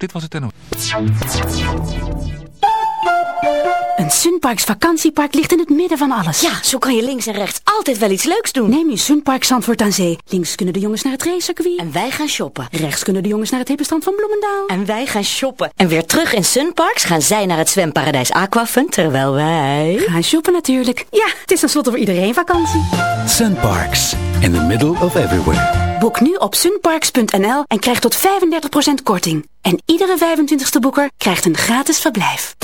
Dit was het NO. Een Sunparks vakantiepark ligt in het midden van alles. Ja, zo kan je links en rechts altijd wel iets leuks doen. Neem je Sunpark Zandvoort aan Zee. Links kunnen de jongens naar het racecircuit. En wij gaan shoppen. Rechts kunnen de jongens naar het hippenstrand van Bloemendaal. En wij gaan shoppen. En weer terug in Sunparks gaan zij naar het zwemparadijs Aquafun, terwijl wij... Gaan shoppen natuurlijk. Ja, het is tenslotte voor iedereen vakantie. Sunparks, in the middle of everywhere. Boek nu op sunparks.nl en krijg tot 35% korting. En iedere 25ste boeker krijgt een gratis verblijf.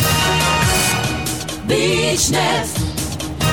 BeachNet,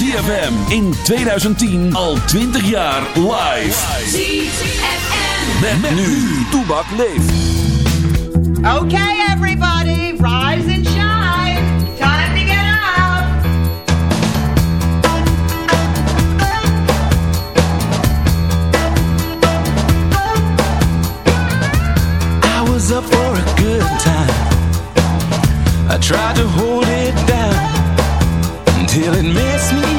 ZFM in 2010 al 20 jaar live. ZFM. Met, nu. Toebak leeft. Okay, everybody, rise and shine. Time to get up. I was up for a good time. I tried to hold it down until it messed me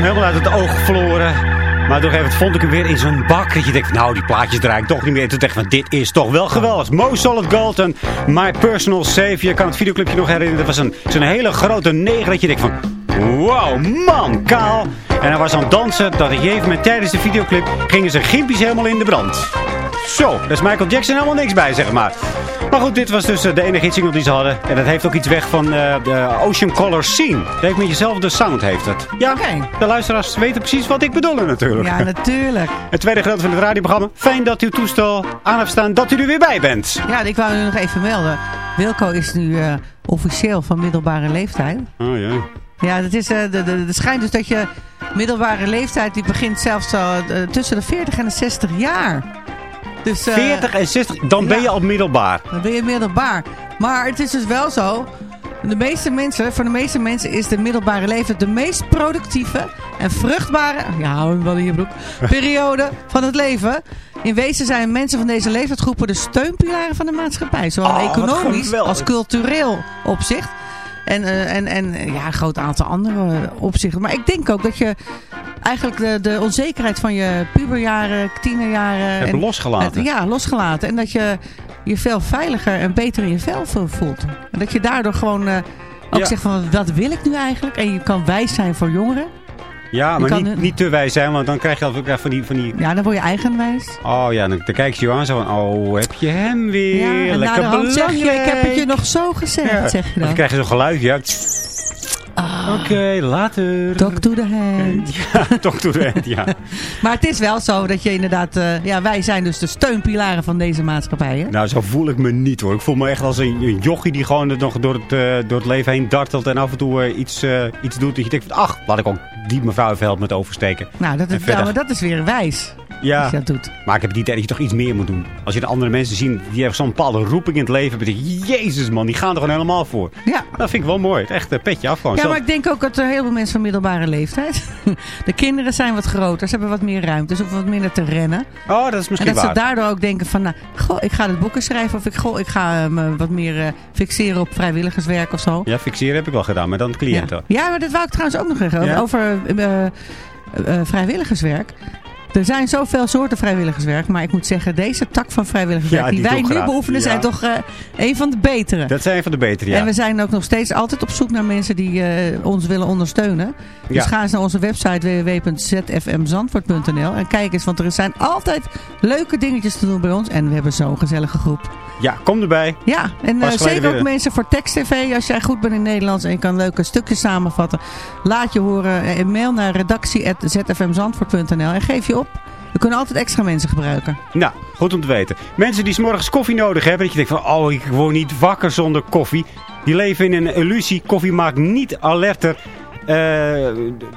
hem helemaal uit het oog verloren. Maar door even vond ik hem weer in zo'n bak. Dat je denkt, nou die plaatjes draai ik toch niet meer. Toen dacht dit is toch wel geweldig. Mo Solid Gold en My Personal Savior. Je kan het videoclipje nog herinneren. Dat was een, zo'n hele grote neger dat je denkt van, wow man, kaal. En hij was aan het dansen. Dat ik even tijdens de videoclip gingen zijn gimpjes helemaal in de brand. Zo, daar is Michael Jackson helemaal niks bij, zeg maar. Maar goed, dit was dus eh, de enige hitsingle die ze hadden. En dat heeft ook iets weg van eh, de Ocean Color Scene. Dat heeft met jezelfde sound, heeft het. Ja, Oké. de luisteraars weten precies wat ik bedoel natuurlijk. Ja, natuurlijk. Het tweede gedeelte van het radioprogramma. Fijn dat uw toestel aan heeft staan, dat u er weer bij bent. Ja, ik wou u nog even melden. Wilco is nu eh, officieel van middelbare leeftijd. Oh ja. Ja, het is, eh, de, de, de schijnt dus dat je middelbare leeftijd, die begint zelfs tussen de 40 en de 60 jaar. Dus, eh, 40 en 60, dan ben je al middelbaar. Dan ben je middelbaar. Maar het is dus wel zo. De meeste mensen, voor de meeste mensen is de middelbare leeftijd de meest productieve en vruchtbare, ja, hou hem wel in je broek, periode van het leven. In wezen zijn mensen van deze leeftijdsgroepen de steunpilaren van de maatschappij. Zowel Oh, economisch als cultureel opzicht. En, eh, en, en eh, ja, een groot aantal andere opzichten. Maar ik denk ook dat je eigenlijk de, de onzekerheid van je puberjaren, tienerjaren... Heb en- losgelaten. ja, losgelaten. En dat je je veel veiliger en beter in je vel vo- voelt. En dat je daardoor gewoon eh, ook Ja. zegt van, wat wil ik nu eigenlijk? En je kan wijs zijn voor jongeren. Ja, maar niet, niet te wijs zijn, want dan krijg je altijd van die... Van die Ja, dan word je eigenwijs. oh ja, dan, dan kijk je je aan zo van, oh, heb je hem weer? Ja, en Lekker zeg je, ik heb het je nog zo gezegd, Ja, zeg je Dan dan. krijg je zo'n geluidje. Uit. Oké, later. Talk to the hand. Ja, toch to the end, ja. Maar het is wel zo dat je inderdaad... eh, ja, wij zijn dus de steunpilaren van deze maatschappij. Hè? Nou, zo voel ik me niet hoor. Ik voel me echt als een, een jochie die gewoon nog door het, eh, door het leven heen dartelt. En af en toe eh, iets, iets doet. Dat je denkt van, ach, laat ik ook die mevrouw even helpen met oversteken. Nou, dat is, maar dat is weer wijs. Ja, Als je dat doet. maar ik heb het idee dat je toch iets meer moet doen. Als je de andere mensen ziet die hebben zo'n bepaalde roeping in het leven. Dan denk je, jezus man, die gaan er gewoon helemaal voor. Ja. Dat vind ik wel mooi. Echt een petje af gewoon. Ja, Zo- maar ik denk ook dat er heel veel mensen van middelbare leeftijd... De kinderen zijn wat groter, ze hebben wat meer ruimte, ze hoeven wat minder te rennen. Oh, dat is En misschien dat ze daardoor ook denken van, nou, goh, ik ga het boeken schrijven of ik, goh, ik ga eh, me wat meer eh, fixeren op vrijwilligerswerk of zo. Ja, fixeren heb ik wel gedaan, maar dan cliënten. Ja. ja, maar dat wou ik trouwens ook nog zeggen. Ja? Over eh, eh, eh, vrijwilligerswerk. Er zijn zoveel soorten vrijwilligerswerk. Maar ik moet zeggen, deze tak van vrijwilligerswerk Ja, die, die wij nu beoefenen, Ja. zijn toch eh, een van de betere. Dat zijn van de betere, ja. En we zijn ook nog steeds altijd op zoek naar mensen die eh, ons willen ondersteunen. Dus Ja. ga eens naar onze website www.zfmzandvoort.nl en kijk eens, want er zijn altijd leuke dingetjes te doen bij ons. En we hebben zo'n gezellige groep. Ja, kom erbij. Ja, en eh, zeker ook weer. mensen voor tekst-tv. Als jij goed bent in Nederlands en je kan leuke stukjes samenvatten. Laat je horen. Een mail naar redactie.zfmzandvoort.nl en geef je op. We kunnen altijd extra mensen gebruiken. Nou, goed om te weten. Mensen die 's morgens koffie nodig hebben. Dat je denkt van, oh, ik word niet wakker zonder koffie. Die leven in een illusie. Koffie maakt niet alerter. Eh,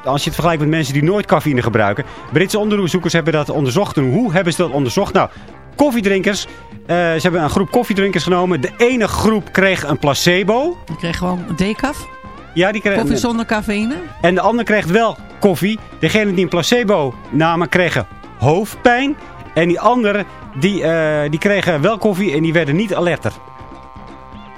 als je het vergelijkt met mensen die nooit cafeïne gebruiken. Britse onderzoekers hebben dat onderzocht. En hoe hebben ze dat onderzocht? Nou, koffiedrinkers. eh, ze hebben een groep koffiedrinkers genomen. De ene groep kreeg een placebo. Je kreeg gewoon decaf. Ja, die kreeg, Koffie zonder cafeïne. En de ander kreeg wel koffie. Degene die een placebo namen kregen hoofdpijn. En die anderen die, eh, die kregen wel koffie en die werden niet alerter.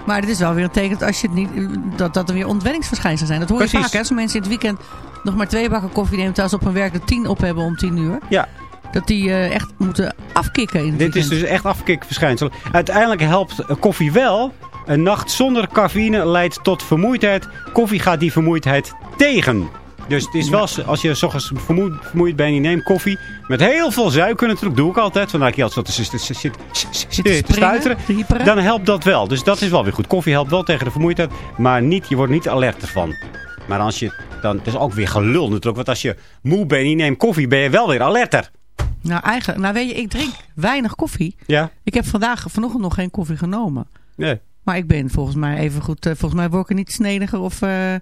Maar het is wel weer een teken dat, als je het niet, dat, dat er weer ontwenningsverschijnselen zijn. Dat hoor je vaak. Hè? Als mensen in het weekend nog maar twee bakken koffie nemen... terwijl ze op hun werk er tien op hebben om tien uur. Ja, Dat die eh, echt moeten afkicken in het dit is weekend. dus echt afkikverschijnsel. Uiteindelijk helpt koffie wel. Een nacht zonder cafeïne leidt tot vermoeidheid. Koffie gaat die vermoeidheid tegen. Dus het is wel, als je s ochtends vermoeid, vermoeid bent en je neemt koffie... met heel veel suiker natuurlijk, doe ik altijd. Vandaar dat ik altijd zit, zit, stuiteren. Dan helpt dat wel. Dus dat is wel weer goed. Koffie helpt wel tegen de vermoeidheid. Maar niet, je wordt niet alert ervan. Maar als je dan... Het is ook weer gelul natuurlijk. Want als je moe bent en je neemt koffie... ben je wel weer alerter. Nou, eigenlijk, nou weet je, ik drink weinig koffie. Ja? Ik heb vandaag vanochtend nog geen koffie genomen. Nee. Maar ik ben volgens mij even goed... eh, volgens mij word ik er niet snediger of eh, eh,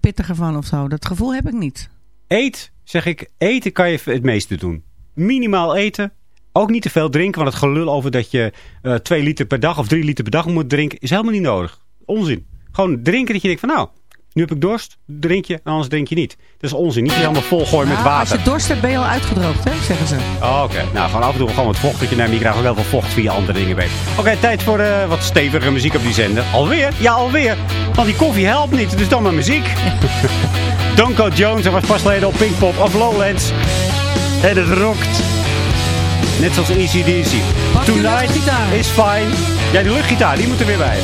pittiger van of zo. Dat gevoel heb ik niet. Eet, zeg ik. Eten kan je het meeste doen. Minimaal eten. Ook niet te veel drinken. Want het gelul over dat je eh 2 liter per dag of 3 liter per dag moet drinken... is helemaal niet nodig. Onzin. Gewoon drinken dat je denkt van... nou, nu heb ik dorst, drink je, anders drink je niet. Dat is onzin, niet helemaal volgooien nou, met water. Als je dorst hebt, ben je al uitgedroogd, hè, zeggen ze. Oh, Oké, nou gewoon af en toe gewoon wat vocht. Dat je neemt, krijgt ook wel veel vocht via andere dingen mee. Oké, tijd voor eh, wat stevige muziek op die zender. Alweer? Ja, alweer. Want die koffie helpt niet, dus dan maar muziek. Donko Jones, hij was pas geleden op Pinkpop of Lowlands. En het rokt. Net zoals Easy Tonight is fine. Ja, die luchtgitaar, die moet er weer bij.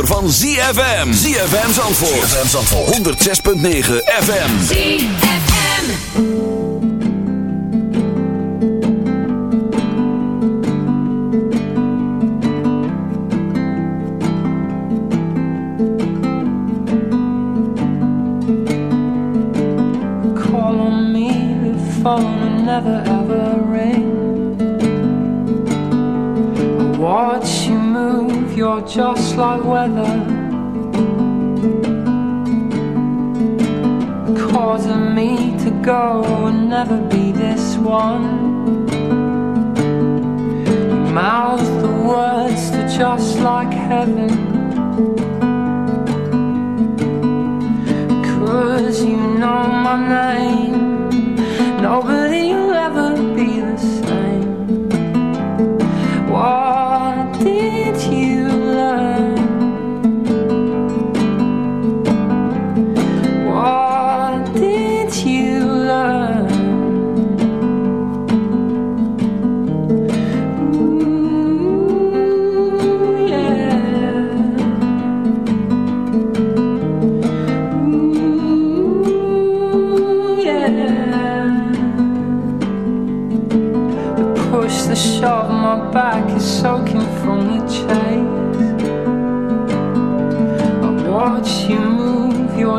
zomer van ZFM. ZFM Zandvoort. ZFM Zandvoort. 106.9 FM. ZFM. Call on me if phone never ever rain. I watch you move, you're just go and never be this one. You mouth the words to just like heaven.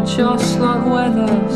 Just like weather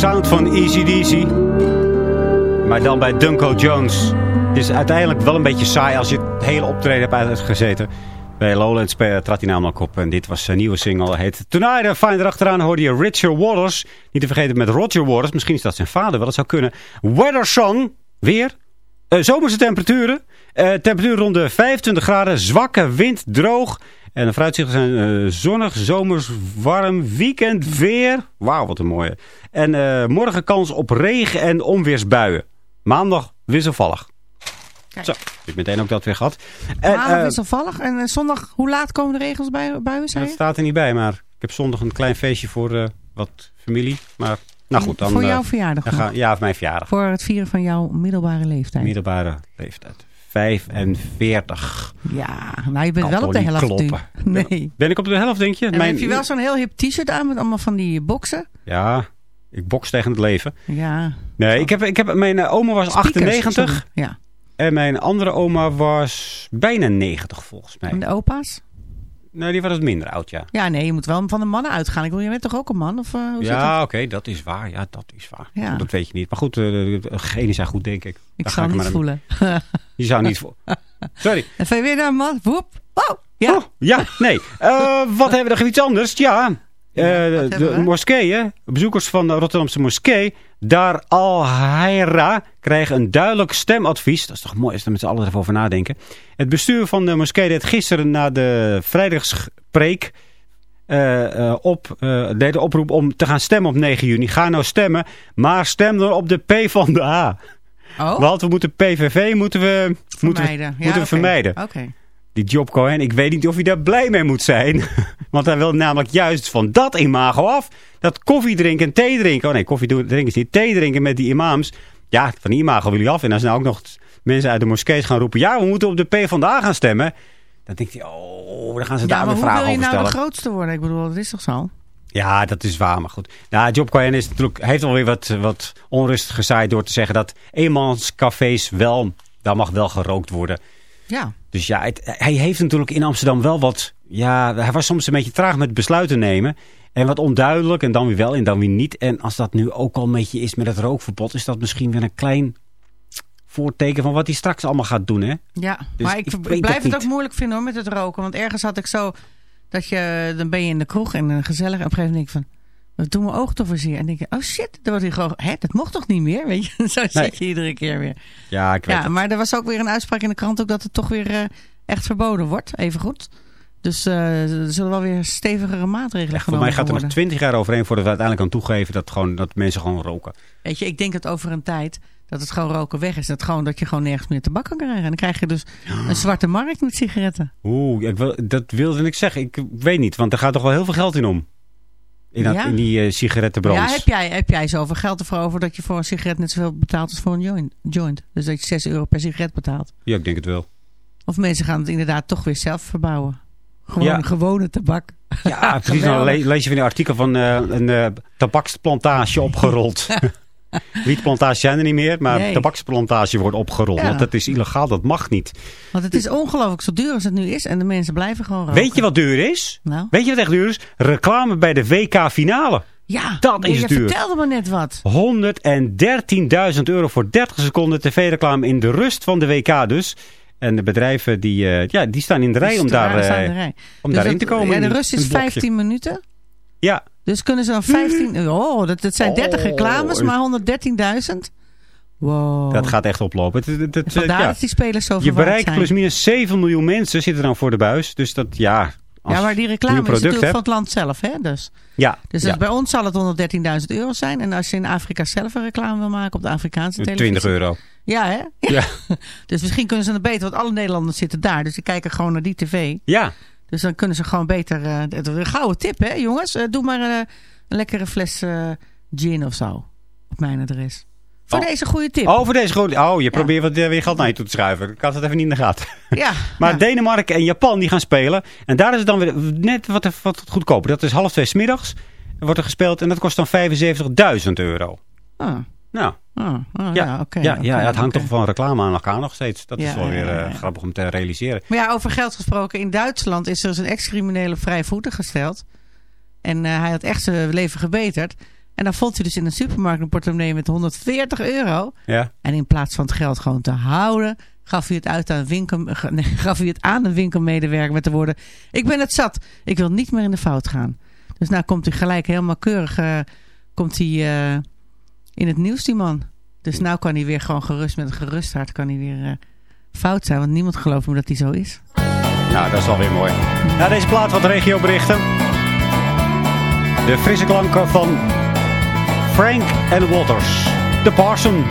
sound van Easy Deasy. Maar dan bij Dunco Jones. Het is uiteindelijk wel een beetje saai als je het hele optreden hebt uitgezeten. Bij Lowlands trad hij namelijk op. En dit was zijn nieuwe single. Heet Tonight. Fijn erachteraan hoorde je Richard Waters. Niet te vergeten met Roger Waters. Misschien is dat zijn vader wel. Dat zou kunnen. Weather Song. Weer. Eh, zomerse temperaturen. Eh, temperatuur rond de 25 graden. Zwakke wind. Droog. En de vooruitzichten zijn eh, zonnig, zomers, warm, weekend, weer. Wauw, wat een mooie. En morgen kans op regen en onweersbuien. Maandag wisselvallig. Kijk. Zo, heb ik meteen ook dat weer gehad. En, Maandag wisselvallig. En zondag, hoe laat komen de regels bij, buien, zei dat staat er niet bij, maar ik heb zondag een klein feestje voor wat familie. Maar nou goed, dan... Voor eh, jouw verjaardag dan nog? ga, Ja, voor mijn verjaardag. Voor het vieren van jouw middelbare leeftijd. Middelbare leeftijd. 45. Ja, nou je bent wel op de helft nu. kloppen? Nee. Ben ik op de helft, denk je? En heb je wel zo'n heel hip t-shirt aan met allemaal van die boksen. Ja, ik boks tegen het leven. Ja. Nee, ik heb, ik heb, mijn eh, oma was Speakers, 98. sorry. Ja. En mijn andere oma was bijna 90 volgens mij. En de opa's? Nee, die was wat minder oud, ja. Ja, nee, je moet wel van de mannen uitgaan. Ik wil, je bent toch ook een man? Of, uh, hoe zit Ja, oké, dat is waar. Ja, dat is waar. Ja. Dat weet je niet. Maar goed, uh, de genen zijn goed, denk ik. Ik Daar zou ga niet maar voelen. Je zou niet voelen. Sorry. En weer naar een man? Woep. Oh, ja. Oh, ja, nee. Uh, wat hebben we nog iets anders? Ja, uh, hebben de we? moskeeën, bezoekers van de Rotterdamse moskee, Dar al-Haira, krijgen een duidelijk stemadvies. Dat is toch mooi als we met z'n allen even over nadenken. Het bestuur van de moskee deed gisteren na de vrijdagspreek uh, uh, op, deed de oproep om te gaan stemmen op 9 juni. Ga nou stemmen, maar stem dan op de P van de A. Oh? Want we moeten PVV moeten we, moeten we, Vermijden. Ja, moeten we vermijden. Oké. Die Job Cohen, ik weet niet of hij daar blij mee moet zijn. Want hij wil namelijk juist van dat imago af. Dat koffie drinken en thee drinken. Oh nee, koffie drinken is niet. Thee drinken met die imams. Ja, van die imago wil hij af. En als nou ook nog mensen uit de moskees gaan roepen... Ja, we moeten op de P van de A gaan stemmen. Dan denkt hij, oh, dan gaan ze Ja, daar maar weer hoe vragen wil je over nou stellen. de grootste worden? Ik bedoel, dat is toch zo? Ja, dat is waar, maar goed. Nou, Job Cohen is natuurlijk, heeft alweer wat, wat onrust gezaaid door te zeggen dat eenmanscafés wel, daar mag wel gerookt worden. Ja. Dus ja, het- hij heeft natuurlijk in Amsterdam wel wat... Ja, hij was soms een beetje traag met besluiten nemen. En wat onduidelijk en dan weer wel en dan weer niet. En als dat nu ook al een beetje is met het rookverbod... is dat misschien weer een klein voorteken van wat hij straks allemaal gaat doen, hè? Ja, Dus maar ik, ik ik weet blijf het ook moeilijk vinden hoor, met het roken. Want ergens had ik zo, dat je, dan ben je in de kroeg en een gezellig. En op een gegeven moment denk ik van, wat doen mijn ogen toch weer zeer? En denk je, oh shit, dan wordt hij gewoon, hè, dat mocht toch niet meer? Weet je, zo zit je iedere keer weer. Ja, ik weet Ja, het. maar er was ook weer een uitspraak in de krant ook dat het toch weer eh, echt verboden wordt, even goed. Dus eh, er zullen wel weer stevigere maatregelen Voor genomen mij gaat er nog worden. twintig jaar overheen voordat we uiteindelijk kan toegeven dat, gewoon, dat mensen gewoon roken. Weet je, ik denk dat over een tijd dat het gewoon roken weg is. Dat, gewoon, dat je gewoon nergens meer tabak kan krijgen. En dan krijg je dus een zwarte markt met sigaretten. Oeh, ik wil, dat wilde ik zeggen. Ik weet niet, want er gaat toch wel heel veel geld in om. In, dat, Ja. in die eh, sigarettenbranche. Ja, heb jij, heb jij zoveel geld ervoor over dat je voor een sigaret net zoveel betaalt als voor een joint? joint? Dus dat je 6 euro per sigaret betaalt. Ja, ik denk het wel. Of mensen gaan het inderdaad toch weer zelf verbouwen. Gewoon Ja. gewone tabak. Ja, precies. Dan le- lees je van die artikel van eh, een eh, tabaksplantage opgerold. Wietplantages zijn er niet meer, maar Nee. tabaksplantage wordt opgerold. Ja. Want dat is illegaal, dat mag niet. Want het is ongelooflijk zo duur als het nu is. En de mensen blijven gewoon roken. Weet je wat duur is? Nou? Weet je wat echt duur is? Reclame bij de WK-finale. Ja, Dat is je duur. vertelde me net wat. 113.000 euro voor 30 seconden tv-reclame in de rust van de WK dus. En de bedrijven die, eh, ja, die staan in de rij om, daar, eh, om Dus daarin te komen. Ja, de rust is het blokje. 15 minuten. Ja, Dus kunnen ze dan 15... Oh, dat, dat zijn 30 Oh. reclames, maar 113.000. Wow. dat gaat echt oplopen. Het, het, het, ja. dat die spelers zo Je bereikt zijn. plus minus 7 miljoen mensen zitten dan voor de buis. Dus dat, ja... Ja, maar die reclame is natuurlijk hebt- van het land zelf, hè? Dus, Ja, dus ja. bij ons zal het 113.000 euro zijn. En als je in Afrika zelf een reclame wil maken op de Afrikaanse televisie... 20 euro. Ja, hè? Ja. Dus misschien kunnen ze het beter, want alle Nederlanders zitten daar. Dus die kijken gewoon naar die tv. Ja, Dus dan kunnen ze gewoon beter... het- een gouden tip, hè, jongens? Eh, doe maar eh, een lekkere fles gin of zo. Op mijn adres. Voor Oh. deze goede tip. oh, voor deze grote... Oh, je probeert wat, weer geld naar je toe te schuiven. Ik had het even niet in de gaten. Ja, Maar ja. Denemarken en Japan die gaan spelen. En daar is het dan weer net wat, wat goedkoper. Dat is half twee 's middags. Er wordt er gespeeld en dat kost dan 75.000 euro. Ah, Nou, ah, ah, ja, ja, ja, het hangt toch van reclame aan elkaar nog steeds. Dat is wel weer eh, grappig om te realiseren. Maar ja, over geld gesproken. In Duitsland is er dus een vrije voeten gesteld. En eh, hij had echt zijn leven gebeterd. En dan vond hij dus in een supermarkt een portemonnee met 140 euro. Ja. En in plaats van het geld gewoon te houden... gaf hij het, uit aan, een winkel, nee, gaf hij het aan een winkelmedewerker met de woorden... Ik ben het zat. Ik wil niet meer in de fout gaan. Dus nou komt hij gelijk helemaal keurig... eh, komt hij in het nieuws, die man. Dus nou kan hij weer gewoon gerust met een gerust hart... kan hij weer eh, fout zijn. Want niemand gelooft me dat hij zo is. Nou, dat is alweer mooi. Na deze plaat wat regioberichten. De frisse klanken van Frank and Waters. De Parson.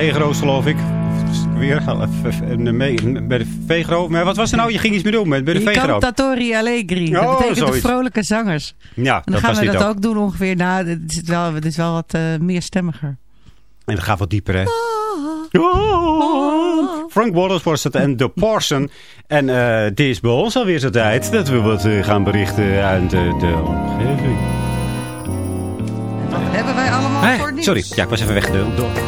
Allegro's, geloof ik. Weer mee- bij de Vegro. Maar wat was er nou? Je ging iets meer doen met, bij de Vegro. Cantatori Allegri. Dat Oh, betekent de vrolijke zangers. Ja, En dan dat gaan we dit dat ook. ook. doen ongeveer. Nou, het is wel, het is wel wat eh, meer stemmiger. En dat gaat wat dieper, hè? Frank Waters was het en The Parson. En eh het is bij ons alweer zo tijd dat we wat eh, gaan berichten uit de, de omgeving. Wat hebben wij allemaal Hé, voor nieuws? sorry, ja, ik was even weggedompeld.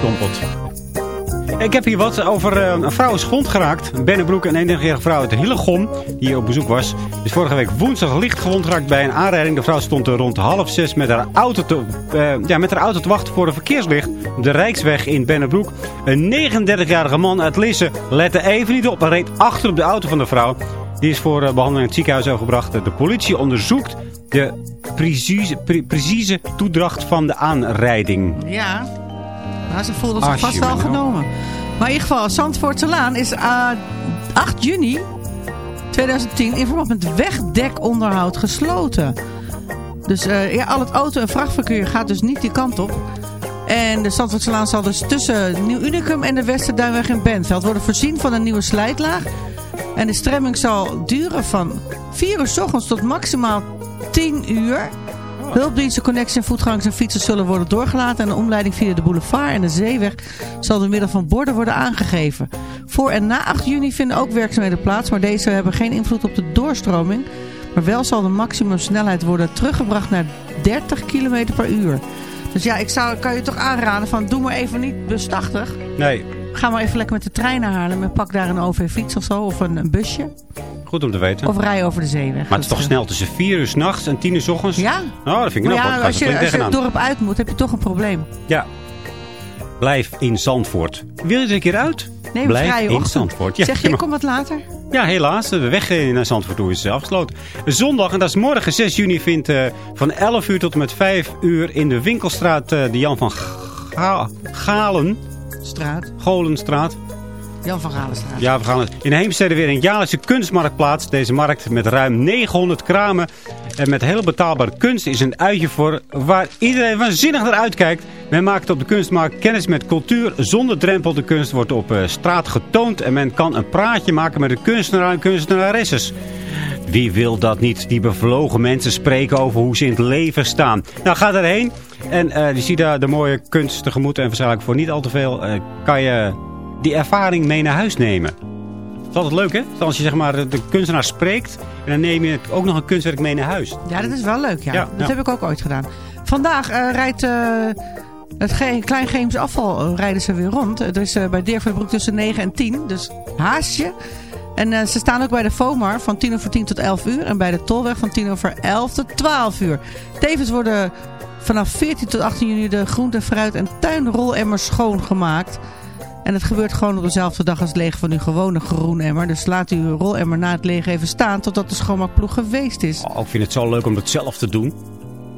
Ik heb hier wat over eh, een vrouw is gewond geraakt. Bennebroek, een 31-jarige vrouw uit Hillegom, die hier op bezoek was. Is vorige week woensdag licht gewond geraakt bij een aanrijding. De vrouw stond er rond half zes met haar auto te, eh, ja, met haar auto te wachten voor een verkeerslicht. Op de Rijksweg in Bennebroek. Een 39-jarige man uit Lisse lette even niet op en reed achter op de auto van de vrouw. Die is voor eh, behandeling in het ziekenhuis overgebracht. De politie onderzoekt de precieze, pre- precieze toedracht van de aanrijding. Ja, nou, ze voelden zich vast wel genomen. Maar in ieder geval, Zandvoortse Laan is eh, 8 juni 2010 in verband met wegdekonderhoud gesloten. Dus eh, ja, al het auto- en vrachtverkeer gaat dus niet die kant op. En de Zandvoortse Laan zal dus tussen Nieuw Unicum en de Westerduinweg in Bentveld worden voorzien van een nieuwe slijtlaag. En de stremming zal duren van 4 uur s ochtends tot maximaal 10 uur. Hulpdiensten, connecties en voetgangers en fietsers zullen worden doorgelaten. En de omleiding via de boulevard en de zeeweg zal door middel van borden worden aangegeven. Voor en na 8 juni vinden ook werkzaamheden plaats. Maar deze hebben geen invloed op de doorstroming. Maar wel zal de maximumsnelheid worden teruggebracht naar 30 km per uur. Dus ja, ik zou, kan je toch aanraden van doe maar even niet bestachtig. Nee, Ga maar even lekker met de trein naar Haarlem en pak daar een OV-fiets of zo. Of een, een busje. Goed om te weten. Of rij over de zeeweg. Maar het is toch snel tussen 4 uur 's nachts en 10 uur 's ochtends? Ja. Oh, dat vind ik knap. ja, als je, flink als je het dorp uit moet, heb je toch een probleem. Ja. Blijf in Zandvoort. Wil je er een keer uit? Nee, Blijf in ochtend. Zandvoort. Ja, zeg je, ik kom wat later? Ja, helaas. De weg naar Zandvoort toe is afgesloten. Zondag, en dat is morgen 6 juni, vindt eh, van 11 uur tot en met 5 uur in de winkelstraat eh, de Jan van Ga Galen, Straat. Golenstraat. Jan van Galenstraat. Ja, we gaan het. In Heemstede weer een jaarlijkse kunstmarkt plaats. Deze markt met ruim 900 kramen en met heel betaalbare kunst is een uitje voor waar iedereen waanzinnig naar uitkijkt. Men maakt op de kunstmarkt kennis met cultuur zonder drempel. De kunst wordt op eh, straat getoond en men kan een praatje maken met de kunstenaar en kunstenaresses. Wie wil dat niet? Die bevlogen mensen spreken over hoe ze in het leven staan. Nou, ga daarheen en eh, je ziet daar de mooie kunst tegemoet. En waarschijnlijk voor niet al te veel eh, kan je die ervaring mee naar huis nemen. Dat is altijd leuk, hè? Als je zeg maar de kunstenaar spreekt en dan neem je ook nog een kunstwerk mee naar huis. Ja, dat is wel leuk, ja. Ja, dat ja. heb ik ook ooit gedaan. Vandaag eh, rijdt eh, het ge Klein Geems afval eh, rijden ze weer rond. Het is eh, bij Deerverbroek tussen 9 en 10, dus haastje. En eh, ze staan ook bij de FOMAR van 10 over 10 tot 11 uur. En bij de Tolweg van 10 over 11 tot 12 uur. Tevens worden vanaf 14 tot 18 juni de groente, fruit en tuinrolemmers schoongemaakt. En het gebeurt gewoon op dezelfde dag als het legen van uw gewone groenemmer. Dus laat uw rolemmer na het legen even staan totdat de schoonmaakploeg geweest is. Oh, ik vind het zo leuk om het zelf te doen.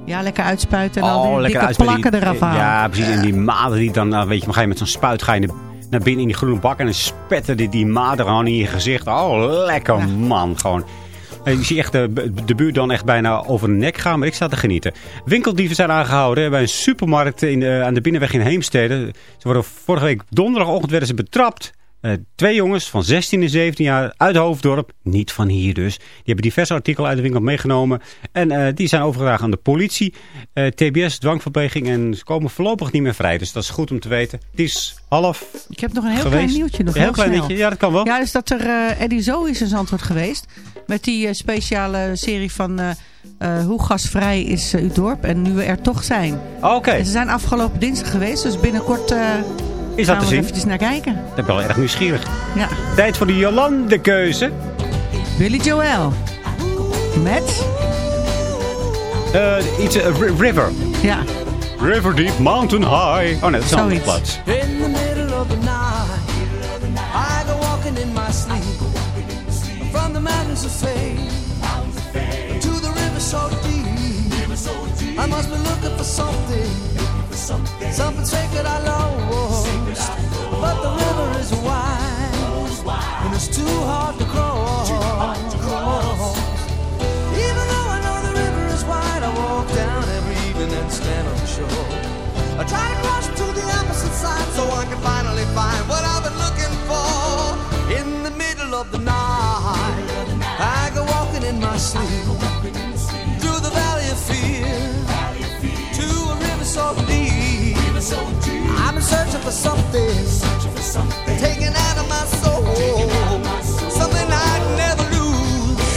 Ja, lekker uitspuiten en al die Oh, lekker dikke uitspraak. plakken eraf halen. Ja, precies. En die maden die dan, nou, weet je, dan ga je met zo'n spuit ga je naar- naar binnen in die groene bak. En dan spetten die, die maden gewoon in je gezicht. Oh, lekker man. Gewoon. En je ziet echt de, de buurt dan echt bijna over de nek gaan. Maar ik sta te genieten. Winkeldieven zijn aangehouden bij een supermarkt in aan de binnenweg in Heemstede. Ze worden vorige week donderdagochtend werden ze betrapt. Eh, twee jongens van 16 en 17 jaar uit Hoofddorp. Niet van hier dus. Die hebben diverse artikelen uit de winkel meegenomen. En eh, die zijn overgedragen aan de politie. Eh, TBS, dwangverpleging. En ze komen voorlopig niet meer vrij. Dus dat is goed om te weten. Het is half Ik heb nog een heel geweest. klein nieuwtje. Nog Een heel heel klein nieuwtje. Ja, dat kan wel. Ja, is dat er Eddie Zoe is in antwoord geweest. Met die speciale serie van Hoe gasvrij is uw dorp. En nu we er toch zijn. Oké. Ze zijn afgelopen dinsdag geweest. Dus binnenkort Is dat te zien? eventjes naar kijken. Dat ben ik wel erg nieuwsgierig. Ja. Tijd voor de Jolande-keuze. Billy Joel. Met? Eh, iets, ri- River. Ja. River Deep Mountain High. Oh nee, dat is een plaats. In the middle of the night, I go walking in my sleep. From the mountains of fame to the river so deep. I must be looking for something, something sacred I lost. But the river is wide, and it's too hard to cross. Even though I know the river is wide, I walk down every evening and stand on the shore. I try to cross to the opposite side so I can finally find what I've been looking for. In the middle of the night, I go walking in my sleep through the valley of fear to a river so deep. Searching for something, taken out of my soul, something I'd never lose,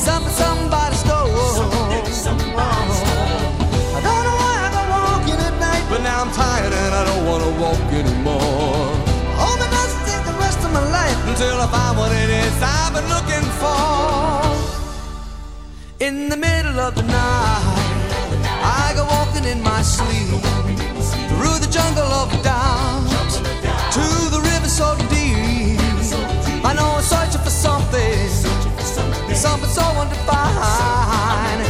something somebody stole. I don't know why I go walking at night, but now I'm tired and I don't wanna walk anymore. Hope it doesn't take the rest of my life. Until I find what it is I've been looking for. In the middle of the night, I go walking in my sleep jungle of doubt. To the river so deep. I know I'm searching for something, something so undefined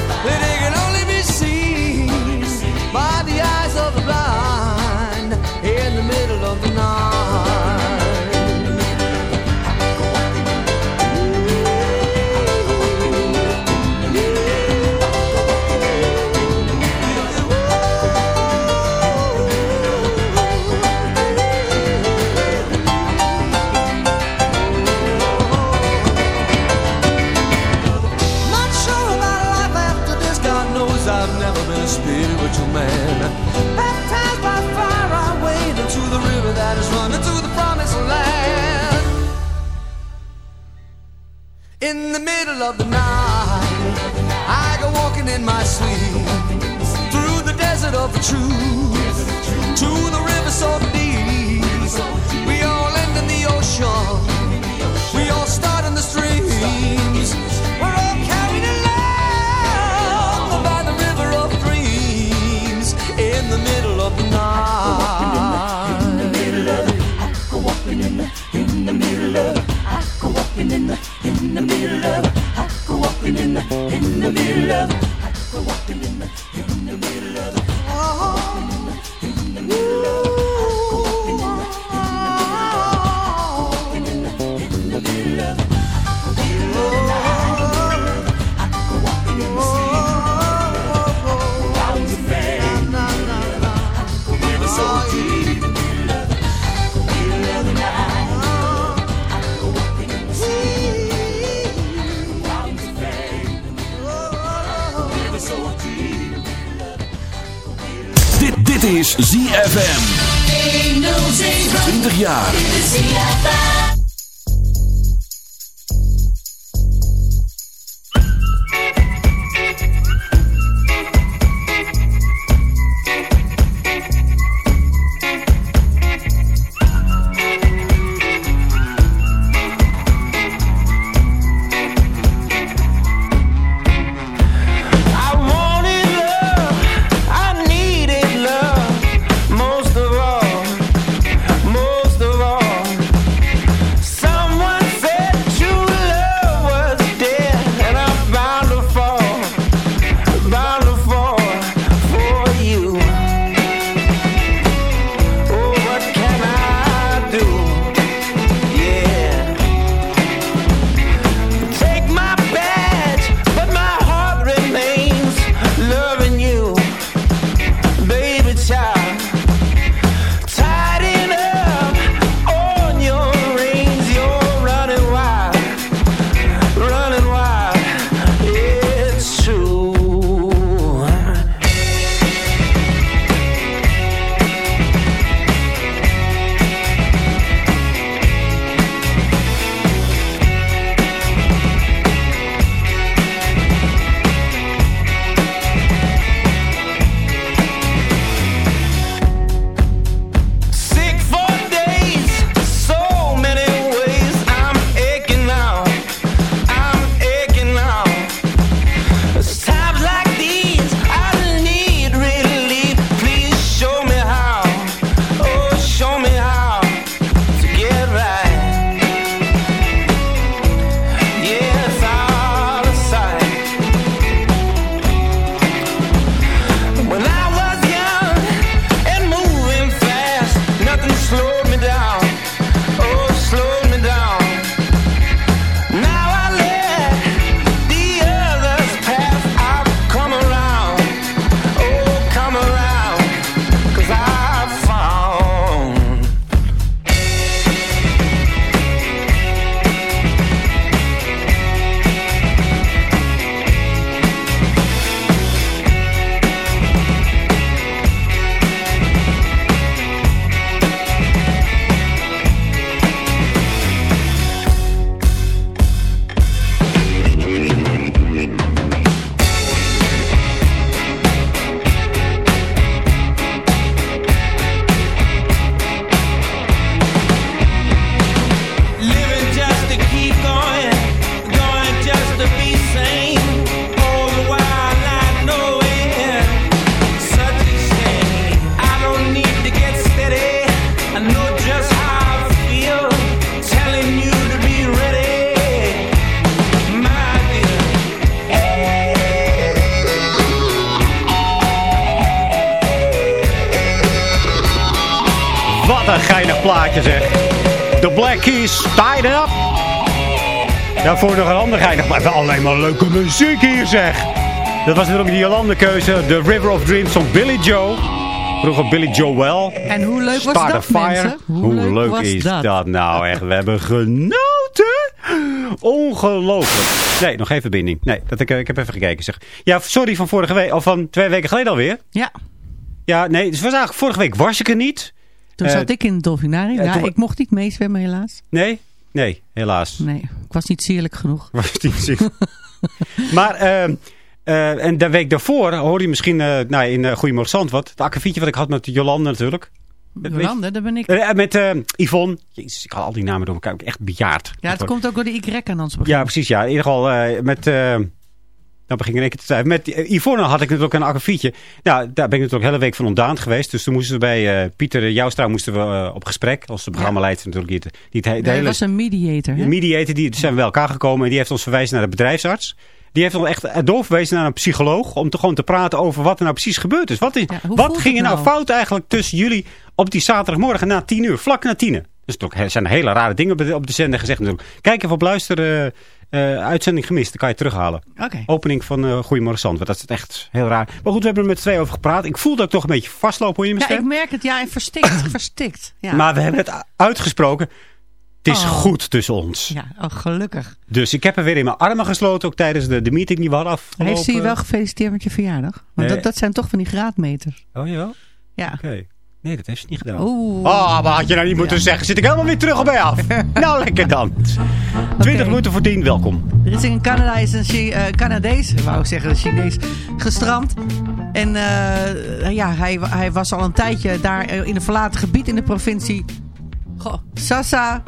the middle of the night, I go walking in my sleep through the desert of the truth to the river so deep. In ZFM. 20 jaar. Wat een geinig plaatje zeg. The Black Keys, Tied Up. Daarvoor nog een ander geinig plaatje. Alleen maar leuke muziek hier zeg. Dat was natuurlijk die Jolande keuze. The River of Dreams van Billy Joe. Vroeger Billy Joel. En hoe leuk was Start dat, Fire. mensen? Hoe, leuk, was is dat? dat? nou echt? We hebben genoten. Ongelooflijk. Nee, nog geen verbinding. Nee, dat ik, ik heb even gekeken. Zeg. Ja, sorry van vorige week. Of van twee weken geleden alweer. Ja, Ja, nee, dus was eigenlijk, vorige week was ik er niet. Toen Eh, zat ik in het dolfinarium. ja, Ja, ik mocht niet meezwemmen helaas. Nee? Nee, helaas. Nee, ik was niet sierlijk genoeg. Was niet ziek. maar, ehm, eh, en de week daarvoor hoorde je misschien eh, nou, in uh, Goedemorgen Zandvoort. Het akkefietje wat ik had met Jolande natuurlijk. Jolande, daar ben ik. Eh, met eh, Yvonne. Jezus, ik had al die namen door elkaar. Ik ben echt bejaard. Ja, het komt ook door de Y aan ons Ja, precies. Ja. In ieder geval eh, met... eh nou begin ik in één keer te twijfelen. Met eh, Yvonne had ik natuurlijk een akkefietje. Nou, daar ben ik natuurlijk hele week van ontdaan geweest. Dus toen moesten we bij eh, Pieter Joustra moesten we eh, op gesprek. Als de programmaleider natuurlijk. Die, die Nee, hele, was een mediator. de Hè? mediator, die zijn we bij elkaar gekomen. En die heeft ons verwezen naar de bedrijfsarts. Die heeft ons echt doorverwezen naar een psycholoog. Om te gewoon te praten over wat er nou precies gebeurd is. Wat, is, wat ging er nou nou? fout eigenlijk tussen jullie op die zaterdagmorgen na tien uur? Vlak na tienen. Dus er zijn hele rare dingen op de, op de zender gezegd natuurlijk. Kijk even op luisteren. Uitzending gemist. Dan kan je terughalen. Opening van eh Goedemorgen Zandvoort. Dat is echt heel raar. Maar goed, we hebben er met z'n tweeën over gepraat. Ik voel dat ik toch een beetje vastloop. Hoor je me Ja, ik merk het. Ja, en verstikt. verstikt. Ja. Maar we hebben het uitgesproken. Het is Oh. goed tussen ons. ja, oh, gelukkig. Dus ik heb er weer in mijn armen gesloten. Ook tijdens de, de meeting die we hadden afgelopen. Heeft ze je wel gefeliciteerd met je verjaardag? Want Nee. dat, dat zijn toch van die graadmeters. Oh ja? Ja. Oké. Nee, dat heeft ze niet gedaan. Oeh. Oh, maar had je nou niet moeten zeggen. Zit ik helemaal weer terug op bij af. nou, lekker dan. 20 minuten voor 10, welkom. Er is in Canada is een Chi- eh, Canadees, wou ik zeggen, een Chinees, gestrand. En eh, ja, hij, hij was al een tijdje daar eh, in een verlaten gebied in de provincie Goh, Sasa.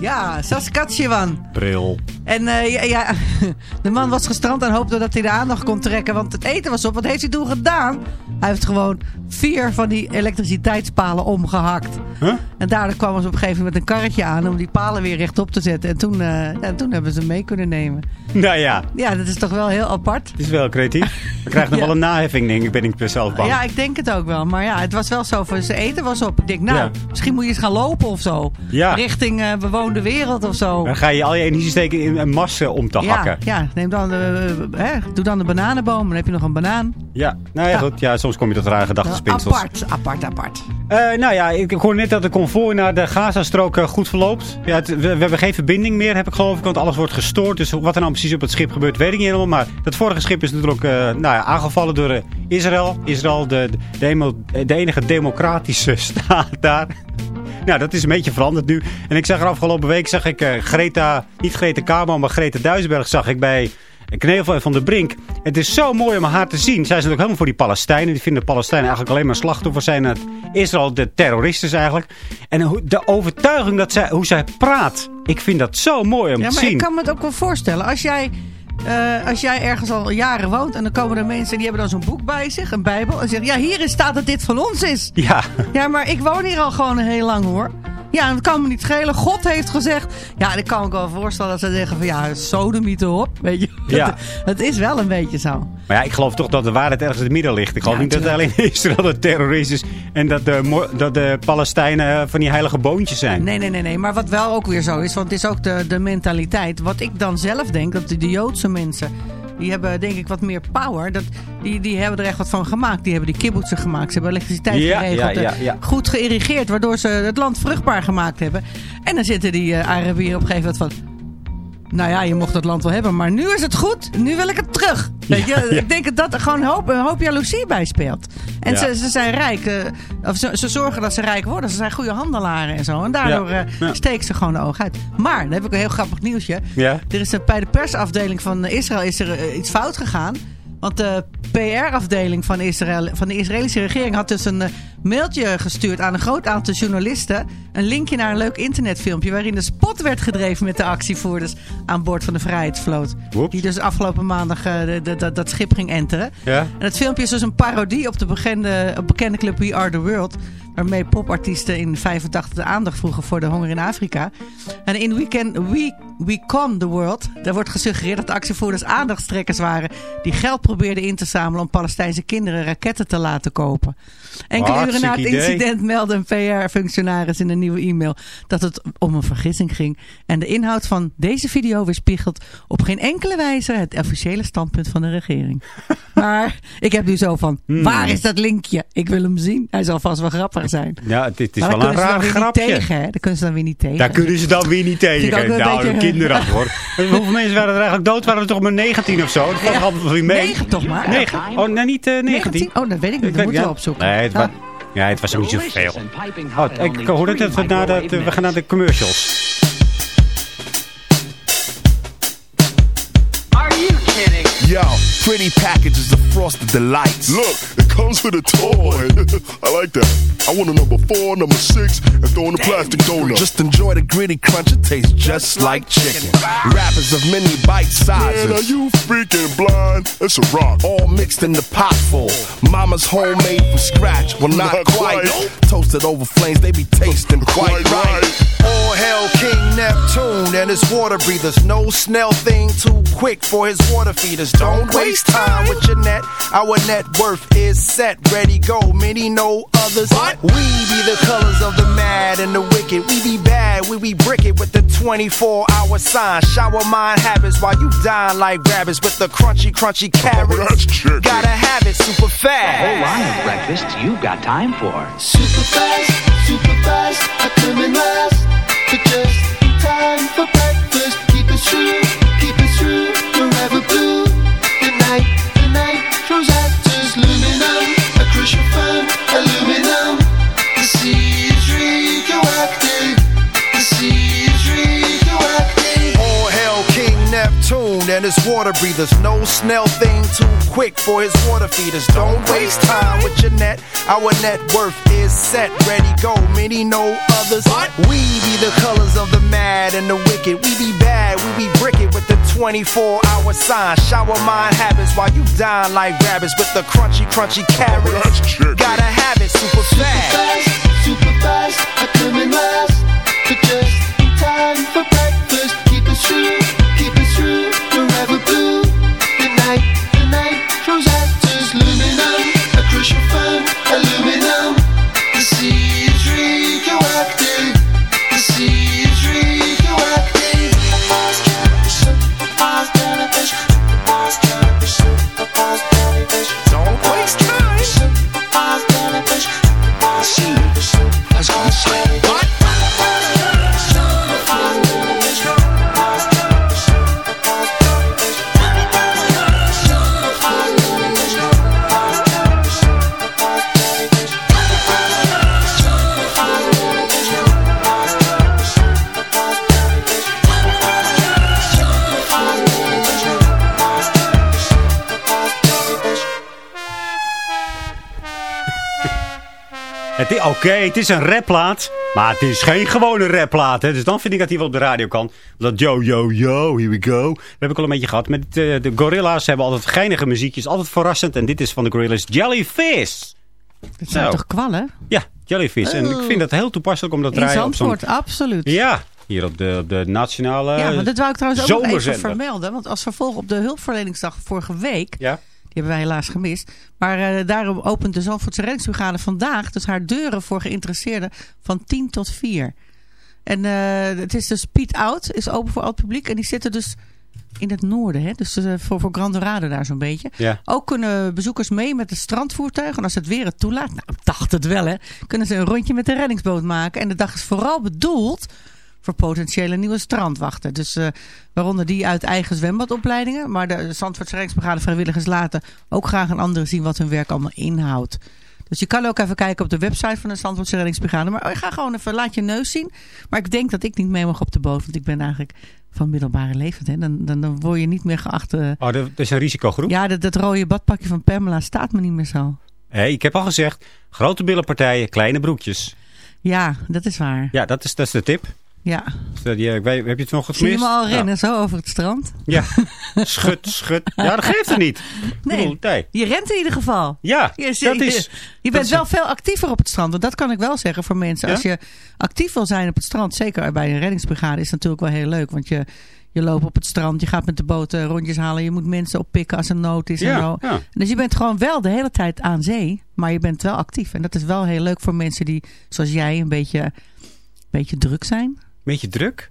Ja, Saskatchewan. Bril. En eh, ja, ja, de man was gestrand en hoopte dat hij de aandacht kon trekken. Want het eten was op. Wat heeft hij toen gedaan? Hij heeft gewoon vier van die elektriciteitspalen omgehakt. Huh? En daardoor kwamen ze op een gegeven moment met een karretje aan om die palen weer rechtop te zetten. En toen, eh, ja, toen hebben ze hem mee kunnen nemen. Nou ja, Ja, dat is toch wel heel apart. het is wel creatief. We krijgen nog Ja. wel een naheffing, denk ik. Ben ik zelf bang. Ja, ik denk het ook wel. Maar ja, het was wel zo. Voor zijn eten was op. Ik denk, nou, misschien moet je eens gaan lopen of zo. Ja. Richting eh, bewoonde wereld of zo. Dan ga je al je energie steken in een massa om te ja, hakken. ja, neem dan de, hè, doe dan de bananenboom. Dan heb je nog een banaan. Ja, nou ja, Ja. goed. Ja, soms kom je tot rare gedachtenspinsels. apart, apart, apart. Eh, nou ja, ik, ik hoorde net dat de konvooi naar de Gazastrook goed verloopt. Ja, het- we, we hebben geen verbinding meer, heb ik geloof ik, want alles wordt gestoord. Dus wat er nou precies op het schip gebeurt, weet ik niet helemaal. Maar dat vorige schip is natuurlijk nou ja, aangevallen door Israël. Israël, de, de, de enige democratische staat daar. Nou, dat is een beetje veranderd nu. En ik zag er afgelopen week, zag ik eh, Greta, niet Greta Kamer, maar Greta Duisenberg zag ik bij Knevel van de Brink. Het is zo mooi om haar te zien. Zij is natuurlijk helemaal voor die Palestijnen. Die vinden de Palestijnen eigenlijk alleen maar slachtoffers zijn. Het Israël de terroristen is eigenlijk. En de overtuiging dat zij, hoe zij praat. Ik vind dat zo mooi om Ja, te maar zien. ik kan me het ook wel voorstellen. Als jij, eh, als jij ergens al jaren woont en dan komen er mensen die hebben dan zo'n boek bij zich, een bijbel. En zeggen, ja, hierin staat dat dit van ons is. Ja, Ja, maar ik woon hier al gewoon heel lang hoor. Ja, dat kan me niet schelen. God heeft gezegd. Ja, dan kan ik wel voorstellen dat ze zeggen van ja, sodomieten op. Weet je. Ja. Het is wel een beetje zo. maar ja, ik geloof toch dat de waarheid ergens in het midden ligt. Ik geloof Ja, niet dat alleen Israël de terrorist is. En dat de, dat de Palestijnen eh, van die heilige boontjes zijn. Nee, nee, nee, nee. Maar wat wel ook weer zo is, want het is ook de, de mentaliteit. Wat ik dan zelf denk, dat de, de Joodse mensen, die hebben denk ik wat meer power. Dat, die, die hebben er echt wat van gemaakt. Die hebben die kibbutzen gemaakt. Ze hebben elektriciteit Ja, geregeld. ja, ja, eh, ja. Goed geïrrigeerd, waardoor ze het land vruchtbaar gemaakt hebben. En dan zitten die eh, Arabieren op een gegeven moment van... Nou ja, je mocht het land wel hebben, maar nu is het goed. Nu wil ik het terug. Weet je? Ja, ja. Ik denk dat er gewoon een hoop, een hoop jaloezie bij speelt. En Ja. ze, ze zijn rijk. eh, of ze, ze zorgen dat ze rijk worden. Ze zijn goede handelaren en zo. En daardoor Ja, eh, steken ze gewoon de oog uit. Maar, dan heb ik een heel grappig nieuwsje. Ja? Er is bij de persafdeling van Israël is er eh, iets fout gegaan. Want de PR-afdeling van, Israël, van de Israëlische regering had dus een eh, mailtje gestuurd aan een groot aantal journalisten. Een linkje naar een leuk internetfilmpje waarin de spot werd gedreven met de actievoerders aan boord van de Vrijheidsvloot. Oeps. Die dus afgelopen maandag eh, de- de- de- dat schip ging enteren. Ja? En het filmpje is dus een parodie op de bekende, op bekende club We Are The World. Waarmee popartiesten in 85 de aandacht vroegen voor de honger in Afrika. En in Weekend, We We Come the World. Daar wordt gesuggereerd dat de actievoerders aandachtstrekkers waren... die geld probeerden in te zamelen om Palestijnse kinderen raketten te laten kopen. Enkele uren na het idee. incident meldde een PR-functionaris in een nieuwe e-mail... dat het om een vergissing ging. En de inhoud van deze video weerspiegelt op geen enkele wijze... het officiële standpunt van de regering. maar ik heb nu zo van, Hmm. waar is dat linkje? Ik wil hem zien. Hij zal vast wel grappig zijn. Ja, het is Maar wel een raar grapje. Tegen, hè? Daar kunnen ze dan weer niet tegen. Daar kunnen ze dan weer niet tegen. Kinderachtig hoor. Hoeveel mensen waren er eigenlijk dood? Waren er toch maar 19 of zo? Dat valt Ja. altijd weer mee. Negen toch maar? 9. Oh, nee, niet eh 19. Oh, dat weet ik niet. Dat moeten we opzoeken. Nee, het, Ah. wa- ja, het was ook niet zoveel. Oh, ik ik hoor net dat we, naar de, we gaan naar de commercials. Kidding? Yo, pretty packages of frosted delights. Look, it comes with a toy. I like that. I want a number four, number six, and throw in the plastic donut. Just enjoy the gritty crunch, it tastes just like chicken. Wrappers of many bite sizes. Man, are you freaking blind? It's a rock. All mixed in the pot full. Mama's homemade from scratch. Well, not, Not quite. quite. Toasted over flames, they be tasting quite, Quite right. right. All hail King Neptune and his water breathers. No snail thing too quick for his water feeders. Don't waste time with your net. Our net worth is set, ready, go. Many know others. We be the colors of the mad and the wicked. We be bad, we be brick it with the 24 hour sign. Shower mind habits while you dine like rabbits with the crunchy, crunchy oh, carrots. that's chicken. Gotta have it super fast. Whole line of breakfasts you've got time for. Super fast, super fast, I come in last. But just in time for breakfast. Keep it true, keep it true, forever blue. The night, the night, luminum, and his water breathers. No snail thing too quick for his water feeders. Don't waste time with your net. Our net worth is set, ready, go. Many know others. We be the colors of the mad and the wicked. We be bad, we be brick it with the 24 hour sign. Shower mind habits while you dine like rabbits with the crunchy, crunchy carrots. Gotta have it super fast. fast, super fast, I come in last. But just in time for breakfast. Keep it true, Oké, het is een rapplaat. Maar het is geen gewone rapplaat. Hè. Dus dan vind ik dat hij wel op de radio kan. Dat yo, yo, yo, here we go. Dat heb ik al een beetje gehad. Met eh, de Gorilla's hebben altijd geinige muziekjes. Altijd verrassend. En dit is van de Gorilla's Jellyfish. Dat zijn Zo. toch kwallen? Ja, Jellyfish. En ik vind dat heel toepasselijk om dat In draaien op. Zandvoort, absoluut. Ja, hier op de, op de nationale Ja, maar dat wou ik trouwens ook nog even vermelden. Want als vervolg op de hulpverleningsdag vorige week... Ja. Die hebben wij helaas gemist. Maar eh, daarom opent de Zandvoortse Reddingsbrigade vandaag... dus haar deuren voor geïnteresseerden van 10 tot 4. En eh, het is dus Piet Out, is open voor al het publiek. En die zitten dus in het noorden. Hè? Dus eh, voor, voor Grand Dorado daar zo'n beetje. Ja. Ook kunnen bezoekers mee met het strandvoertuig. En als het weer het toelaat, nou ik dacht het wel hè... kunnen ze een rondje met de reddingsboot maken. En de dag is vooral bedoeld voor potentiële nieuwe strandwachten. Dus eh, waaronder die uit eigen zwembadopleidingen. Maar de Zandvoortse Rijksbrigade vrijwilligers laten ook graag een anderen zien wat hun werk allemaal inhoudt. Dus je kan ook even kijken op de website van de Zandvoortse Reddingsbrigade. Maar oh, ga gewoon even, laat je neus zien. Maar ik denk dat ik niet mee mag op de boot. Want ik ben eigenlijk van middelbare leeftijd. Hè. Dan, dan, dan word je niet meer geacht... eh, Oh, dat, is een risicogroep. ja, dat, dat rode badpakje van Pamela staat me niet meer zo. Hey, ik heb al gezegd, grote billenpartijen, kleine broekjes. Ja, dat is waar. Ja, dat is, dat is de tip. Ja. Weet- heb je het nog Zie je gemist? al Ja. rennen, zo over het strand? Ja, schut, schut. Ja, dat geeft er niet. Nee. bedoel, nee. Je rent in ieder geval. Ja, Je, dat je- is... je bent is- wel veel actiever op het strand. Want dat kan ik wel zeggen voor mensen. Ja? Als je actief wil zijn op het strand, zeker bij een reddingsbrigade, is het natuurlijk wel heel leuk. Want je, je loopt op het strand, je gaat met de boot eh, rondjes halen. Je moet mensen oppikken als er nood is en Ja, zo. ja. Dus je bent gewoon wel de hele tijd aan zee. Maar je bent wel actief. En dat is wel heel leuk voor mensen die, zoals jij, een beetje, een beetje druk zijn. Beetje druk?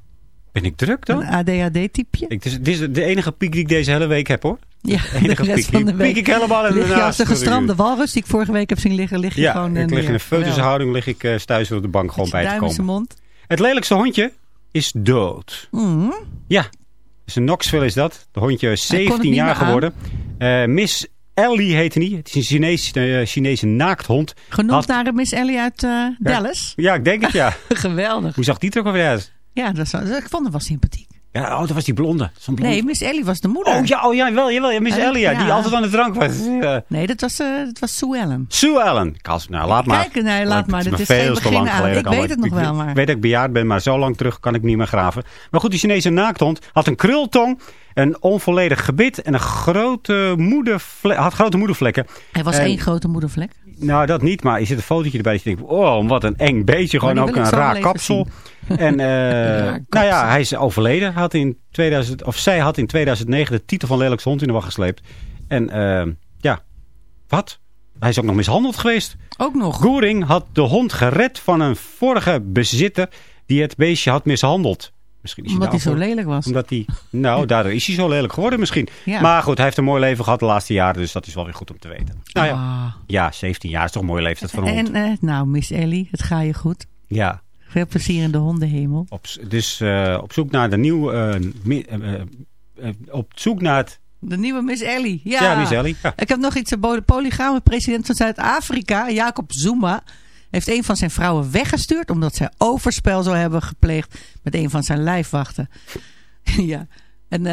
Ben ik druk dan? Een ADHD-typje. Ik, dit, is, dit is de enige piek die ik deze hele week heb hoor. Ja, De enige de piek. van de week piek ik helemaal in de je als naast de gestrande walrus die ik vorige week heb zien liggen. Lig je Ja, gewoon ik eh, lig in een foetushouding, lig ik uh, thuis op de bank gewoon bij te komen. mond. Het lelijkste hondje is dood. Mhm. Ja, dus in Knoxville is dat. De hondje is Hij kon het 17 niet jaar geworden. Eh, Miss Ellie heette die. Het is een eh, Chinese naakthond. Genoemd Had- naar Miss Ellie uit eh, Dallas. Ja, ik denk het ja. Geweldig. Hoe zag die er ook alweer uit? Ja, dat was, ik vond hem wel sympathiek. Ja, oh, dat was die blonde. Blonde. Nee, Miss Ellie was de moeder. Oh ja, oh ja, wel, jawel, ja, Miss Ellie, ja, die altijd aan de drank was. Eh, Nee, dat was, eh, dat was Sue Ellen. Sue Ellen. Nou, laat maar. Kijk, nee, laat maar. Het Dit is veel te begin lang aan. geleden. Ik weet het nog wel, maar- Ik weet dat ik bejaard ben, maar zo lang terug kan ik niet meer graven. Maar goed, die Chinese naakthond had een krultong, een onvolledig gebit en een grote moedervle had grote moedervlekken. Hij was En- één grote moedervlek. Nou, dat niet, maar je zit een fotootje erbij. Dat je denkt, oh, wat een eng beestje. Gewoon ook een raar kapsel. En eh, nou ja, hij is overleden. Had in 2000, of zij had in 2009 de titel van lelijkste hond in de wacht gesleept. En eh, ja, wat? Hij is ook nog mishandeld geweest. Ook nog. Goering had de hond gered van een vorige bezitter die het beestje had mishandeld. Misschien is Omdat hij zo lelijk was. Omdat hij, nou, daardoor is hij zo lelijk geworden misschien. Ja. Maar goed, hij heeft een mooi leven gehad de laatste jaren, dus dat is wel weer goed om te weten. Nou ja, Ah. ja 17 jaar is toch een mooie leeftijd voor een hond. En, eh, nou, Miss Ellie, het gaat je goed. Ja, Veel plezier in de hondenhemel. op, dus eh, op zoek naar de nieuwe, mi- eh, eh, op zoek naar het, De nieuwe Miss Ellie. Ja, ja, Miss Ellie. Ja. Ik heb nog iets. De polygame president van Zuid-Afrika, Jacob Zuma, heeft een van zijn vrouwen weggestuurd omdat zij overspel zou hebben gepleegd met een van zijn lijfwachten. ja. En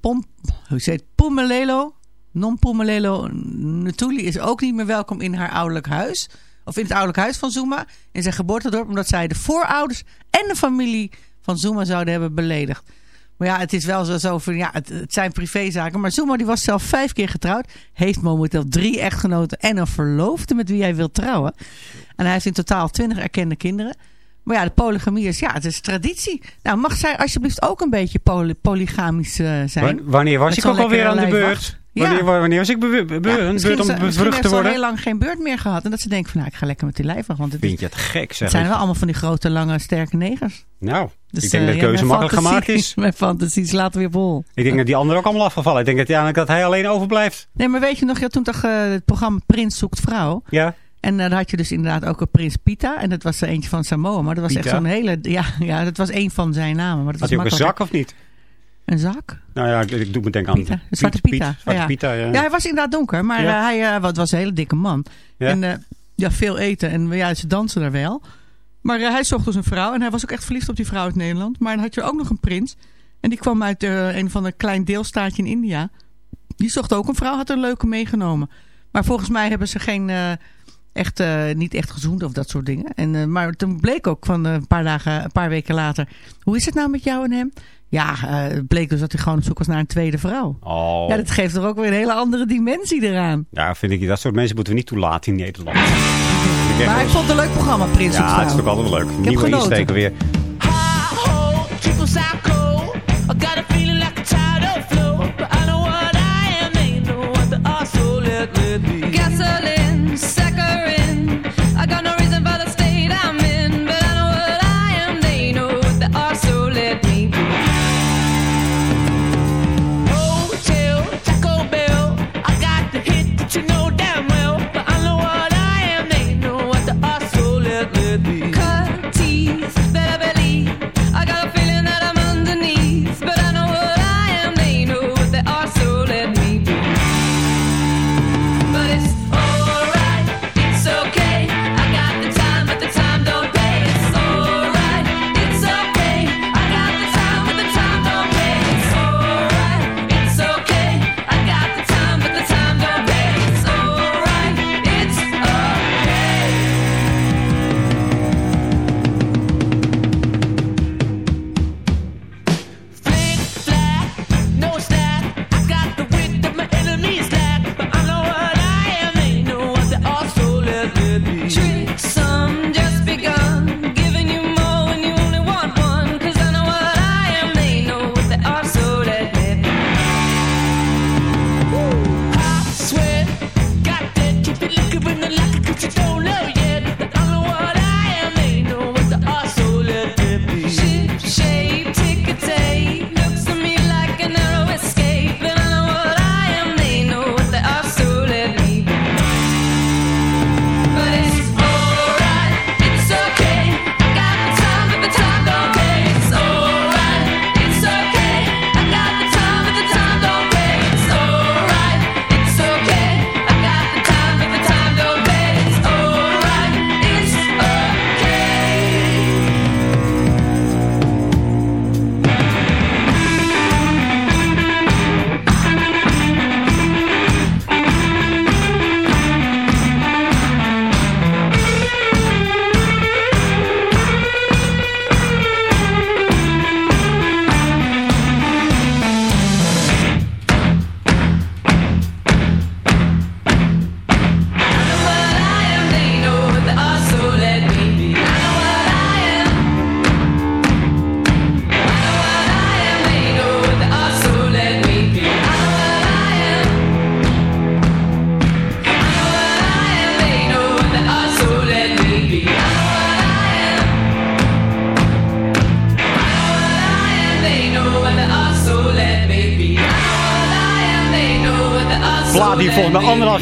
Pom, hoe heet het? Pumelelo, non Pumelelo Ntuli is ook niet meer welkom in haar ouderlijk huis. Of in het ouderlijk huis van Zuma. In zijn geboortedorp. Omdat zij de voorouders en de familie van Zuma zouden hebben beledigd. Maar ja, het is wel zo, zo van, ja, het, het zijn privézaken. Maar Zuma die was zelf vijf keer getrouwd. Heeft momenteel drie echtgenoten en een verloofde met wie hij wil trouwen. En hij heeft in totaal twintig erkende kinderen. Maar ja, de polygamie is, ja, het is traditie. Nou, mag zij alsjeblieft ook een beetje poly- polygamisch eh, zijn? Wa- Wanneer was ik ook alweer aan de beurt? Wanneer, wanneer was ik be- be- een beurt om bevrucht te heeft ze al worden? heel lang geen beurt meer gehad. En dat ze denken van, nou, ik ga lekker met die lijfwacht. Want het, is- Vind je het gek, zeg het zijn wel allemaal van die grote, lange, sterke negers. Nou, Dus, ik denk eh, dat de keuze makkelijk gemaakt is. Mijn fantasie slaat weer vol. Ik denk dat die anderen ook allemaal afgevallen. Ik denk dat, ja, dat hij alleen overblijft. Nee, maar weet je nog, ja, toen toch eh, het programma Prins zoekt vrouw. Ja. En eh, dan had je dus inderdaad ook een Prins Pita. En dat was er eentje van Samoa. Maar dat was echt zo'n hele... Ja, ja, dat was één van zijn namen. Maar dat Had was hij ook een zak of niet? Een zak? Nou ja, ik, ik doe me denken aan... Pita. Zwarte Piet, Pita. Piet, Zwarte ja. Pita, ja. Ja, hij was inderdaad donker. Maar Ja. eh, hij eh, wat was een hele dikke man. En eh, ja, veel eten. En ja, ze dansen daar wel. Maar hij zocht dus een vrouw. En hij was ook echt verliefd op die vrouw uit Nederland. Maar dan had je ook nog een prins. En die kwam uit een van een klein deelstaatje in India. Die zocht ook een vrouw. Had een leuke meegenomen. Maar volgens mij hebben ze geen... echt, niet echt gezoend of dat soort dingen. En, maar toen bleek ook van een paar dagen, een paar weken later... Hoe is het nou met jou en hem? Ja, eh, het bleek dus dat hij gewoon op zoek was naar een tweede vrouw. Oh. Ja, dat geeft er ook weer een hele andere dimensie eraan. Ja, vind ik, dat soort mensen moeten we niet toelaten in Nederland. Maar ik vond het een leuk programma, Prins Ja, Vrouw. het is ook altijd wel leuk. heb Nieuwe genoten. insteken weer. triple psycho.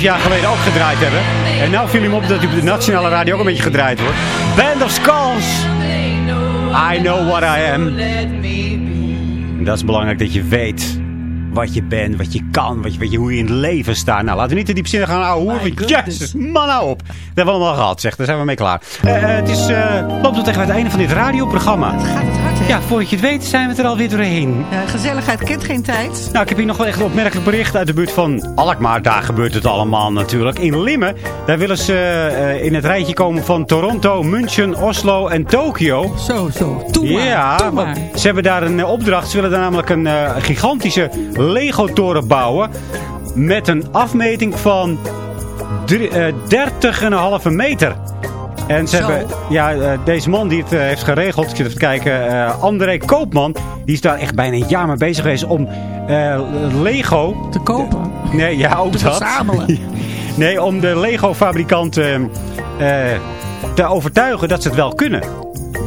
Jaar geleden ook gedraaid hebben. En nou viel hem op dat hij op de nationale radio ook een beetje gedraaid wordt. Band of Skulls. I know what I am. En dat is belangrijk dat je weet wat je bent, wat je kan, wat je, weet je, hoe je in het leven staat. Nou, laten we niet te diepzinnig gaan ouwe. Jezus, man nou op. Dat hebben we allemaal gehad, zeg. Daar zijn we mee klaar. Eh, eh, het is, eh loopt nog tegen het einde van dit radioprogramma. Gaat het? Ja, voordat je het weet zijn we er alweer doorheen. Ja, gezelligheid kent geen tijd. Nou, ik heb hier nog wel echt een opmerkelijk bericht uit de buurt van Alkmaar. Daar gebeurt het allemaal natuurlijk. In Limmen, daar willen ze eh, in het rijtje komen van Toronto, München, Oslo en Tokio. Zo, zo. Doe maar. Ja, doe maar. ze hebben daar een eh, opdracht. Ze willen daar namelijk een eh, gigantische Lego-toren bouwen. Met een afmeting van drie- eh, 30,5 meter. En ze Zo. hebben, ja, eh, deze man die het eh, heeft geregeld, ik zit even te kijken, eh, André Koopman, die is daar echt bijna een jaar mee bezig geweest om Lego... Te kopen. Nee, ja, ook Te dat. verzamelen. nee, om de Lego-fabrikanten eh, te overtuigen dat ze het wel kunnen.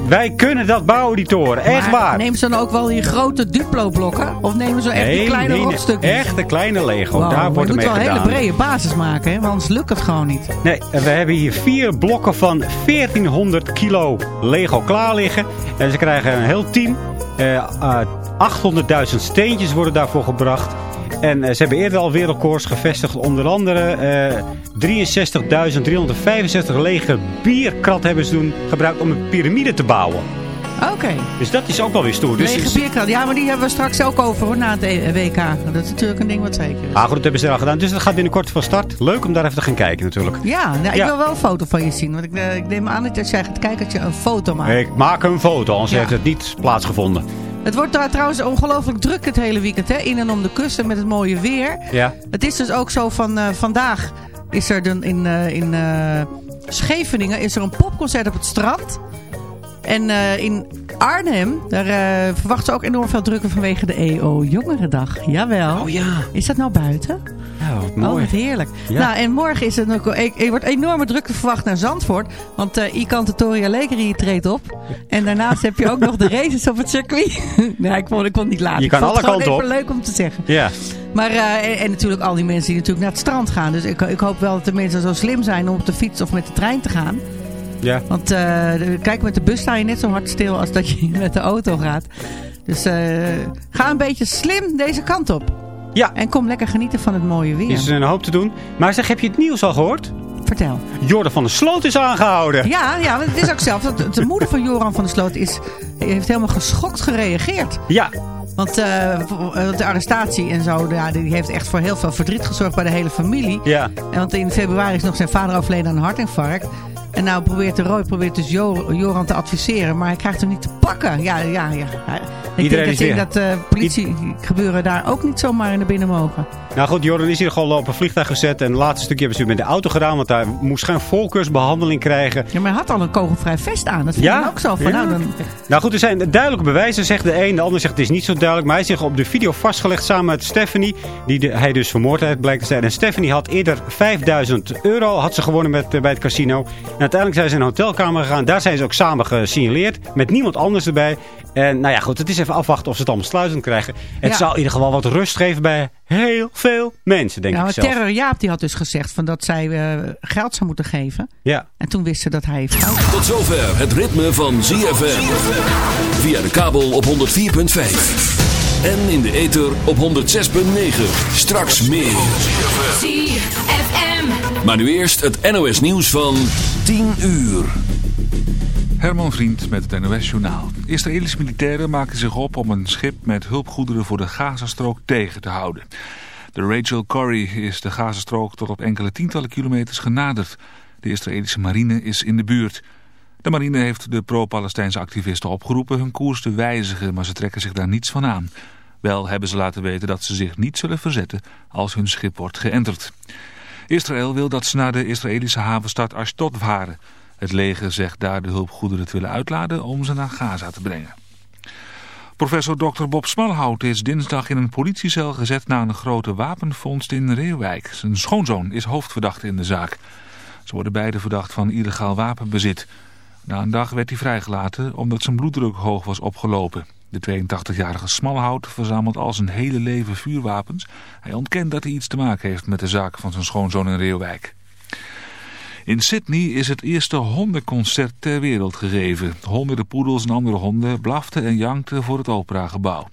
Wij kunnen dat bouwen, die toren. Echt waar. Nemen ze dan ook wel die grote Duplo-blokken? Of nemen ze echt die Nee, kleine nee, rotstukjes? Echt de kleine Lego. Wow, Daar wordt je er moet mee wel een gedaan. hele brede basis maken, hè? want anders lukt het gewoon niet. Nee, we hebben hier vier blokken van 1400 kilo Lego klaar liggen. En ze krijgen een heel team. Eh, eh, 800.000 steentjes worden daarvoor gebracht. En eh, ze hebben eerder al wereldrecords gevestigd. Onder andere eh 63.365 lege bierkratten hebben ze toen gebruikt om een piramide te bouwen. Oké. Dus dat is ook wel weer stoer. Dus Lege bierkrat. Ja, maar die hebben we straks ook over hoor, na het E- WK. Dat is natuurlijk een ding wat zeker is. Ah, goed, dat hebben ze al gedaan. Dus dat gaat binnenkort van start. Leuk om daar even te gaan kijken natuurlijk. Ja, nou, ik Ja. wil wel een foto van je zien. Want ik, eh, ik neem aan dat als jij gaat kijken dat je een foto maakt. Ik maak een foto, anders Ja. heeft het niet plaatsgevonden. Het wordt daar trouwens ongelooflijk druk het hele weekend. Hè? In en om de kust en met het mooie weer. Ja. Het is dus ook zo van eh, vandaag is er dan in, eh, in eh, Scheveningen is er een popconcert op het strand. En in Arnhem, daar verwachten ze ook enorm veel drukken vanwege de EO Jongerendag. Jawel. Oh ja. Is dat nou buiten? Ja, wat Oh, mooi. wat heerlijk. Ja. Nou, en morgen is er, nog, er, er wordt enorme drukte verwacht naar Zandvoort. Want eh Ican Toria Legeri treedt op. En daarnaast heb je ook nog de races op het circuit. nee, ik vond, ik kon het niet laten. Je Ik kan vond alle het kanten even leuk om te zeggen. Ja. Maar, eh, en, en natuurlijk al die mensen die natuurlijk naar het strand gaan. Dus ik, ik hoop wel dat de mensen zo slim zijn om op de fiets of met de trein te gaan. Ja. Want eh, kijk, met de bus sta je net zo hard stil als dat je met de auto gaat. Dus ga een beetje slim deze kant op. Ja. En kom lekker genieten van het mooie weer. Is er een hoop te doen. Maar zeg, heb je het nieuws al gehoord? Vertel. Jordan van der Sloot is aangehouden. Ja, ja, want het is ook zelf. dat De moeder van Joran van der Sloot is, heeft helemaal geschokt gereageerd. Ja. Want eh, de arrestatie en zo, ja, die heeft echt voor heel veel verdriet gezorgd bij de hele familie. Ja. En want in februari is nog zijn vader overleden aan een hartinfarct. En nou probeert de Roy probeert dus Jo- Joran te adviseren, maar hij krijgt hem niet te pakken. Ja, ja, ja. Ik Iedereen denk dat in dat eh politie gebeuren daar ook niet zomaar in de binnen mogen. Nou goed, Jordan is hier gewoon op een vliegtuig gezet. En het laatste stukje hebben ze met de auto gedaan. Want hij moest geen voorkeursbehandeling krijgen. Ja, maar hij had al een kogelvrij vest aan. Dat vind Ja? ik ook zo. Van, Ja. nou, dan, Nou goed, er zijn duidelijke bewijzen, zegt de een. De ander zegt het is niet zo duidelijk. Maar hij is zich op de video vastgelegd samen met Stephanie. Die de- hij dus vermoord heeft, blijkt te zijn. En Stephanie had eerder 5000 euro had ze gewonnen met, eh, bij het casino. En uiteindelijk zijn ze in een hotelkamer gegaan. Daar zijn ze ook samen gesignaleerd. Met niemand anders erbij. En nou ja, goed, het is even afwachten of ze het allemaal sluitend krijgen. Het Ja. zal in ieder geval wat rust geven bij heel veel mensen, denk ja, ik zelf. Terror Jaap die had dus gezegd van dat zij eh, geld zou moeten geven. Ja. En toen wist ze dat hij fout Tot zover het ritme van ZFM. Via de kabel op 104.5. En in de ether op 106.9. Straks meer. ZFM. Maar nu eerst het NOS nieuws van 10 uur. Herman Vriend met het NOS Journaal. Israëlische militairen maken zich op om een schip met hulpgoederen voor de Gazastrook tegen te houden. De Rachel Corrie is de Gazastrook tot op enkele tientallen kilometers genaderd. De Israëlische marine is in de buurt. De marine heeft de pro-Palestijnse activisten opgeroepen hun koers te wijzigen, maar ze trekken zich daar niets van aan. Wel hebben ze laten weten dat ze zich niet zullen verzetten als hun schip wordt geënterd. Israël wil dat ze naar de Israëlische havenstad Ashdod varen. Het leger zegt daar de hulpgoederen te willen uitladen om ze naar Gaza te brengen. Professor Dr. Bob Smalhout is dinsdag in een politiecel gezet na een grote wapenvondst in Reeuwijk. Zijn schoonzoon is hoofdverdachte in de zaak. Ze worden beide verdacht van illegaal wapenbezit. Na een dag werd hij vrijgelaten omdat zijn bloeddruk hoog was opgelopen. De 82-jarige Smalhout verzamelt al zijn hele leven vuurwapens. Hij ontkent dat hij iets te maken heeft met de zaak van zijn schoonzoon in Reeuwijk. In Sydney is het eerste hondenconcert ter wereld gegeven. Honderden poedels en andere honden blaften en jankten voor het operagebouw.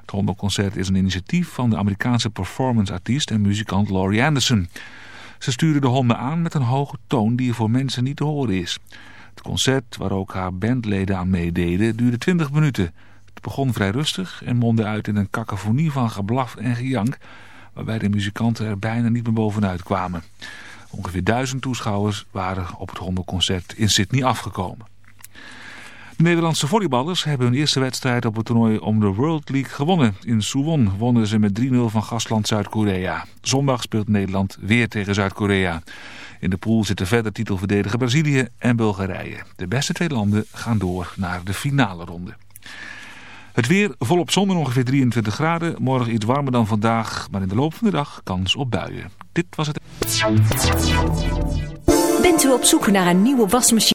Het hondenconcert is een initiatief van de Amerikaanse performance-artiest en muzikant Laurie Anderson. Ze stuurde de honden aan met een hoge toon die voor mensen niet te horen is. Het concert, waar ook haar bandleden aan meededen, duurde 20 minuten. Begon vrij rustig en mondde uit in een cacophonie van geblaf en gejank, waarbij de muzikanten er bijna niet meer bovenuit kwamen. Ongeveer duizend toeschouwers waren op het hondenconcert in Sydney afgekomen. De Nederlandse volleyballers hebben hun eerste wedstrijd op het toernooi om de World League gewonnen. In Suwon wonnen ze met 3-0 van gastland Zuid-Korea. Zondag speelt Nederland weer tegen Zuid-Korea. In de pool zitten verder titelverdediger Brazilië en Bulgarije. De beste twee landen gaan door naar de finale ronde. Het weer volop zon ongeveer 23 graden. Morgen iets warmer dan vandaag, maar in de loop van de dag kans op buien. Dit was het. Bent u op zoek naar een nieuwe wasmachine?